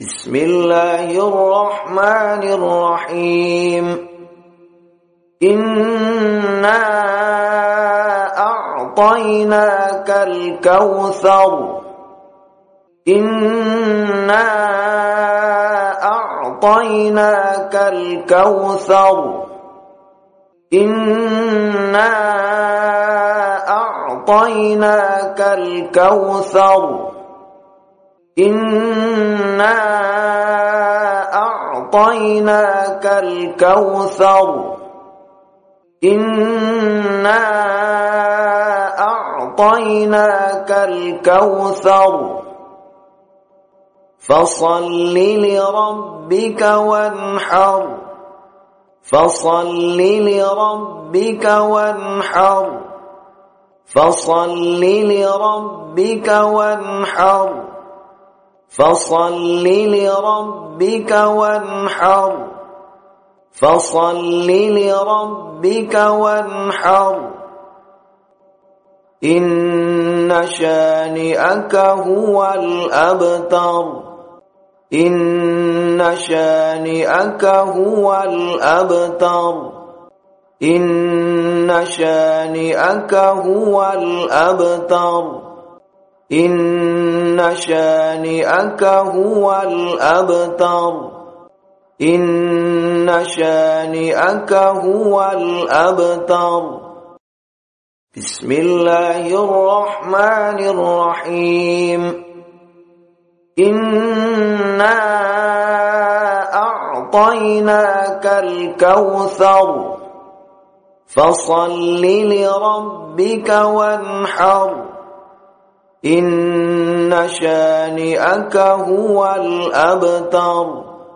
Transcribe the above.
بسم الله الرحمن الرحيم. إنا أعطيناك الكوثر. إنا أعطيناك الكوثر. إنا أعطيناك الكوثر. إنا أعطيناك الكوثر إنا أعطيناك الكوثر فصل لربك وانحر فصل لربك وانحر فصل لربك وانحر فصل لربك وانحر. فصل لربك وانحر. إن شانئك هو الأبتر. إن شانئك هو الأبتر. إن شانئك هو الأبتر. إن شانئك هو الأبتر إن شانئك هو الأبتر بسم الله الرحمن الرحيم إنا أعطيناك الكوثر فصل لربك وانحر إن شانئك هو الأبتر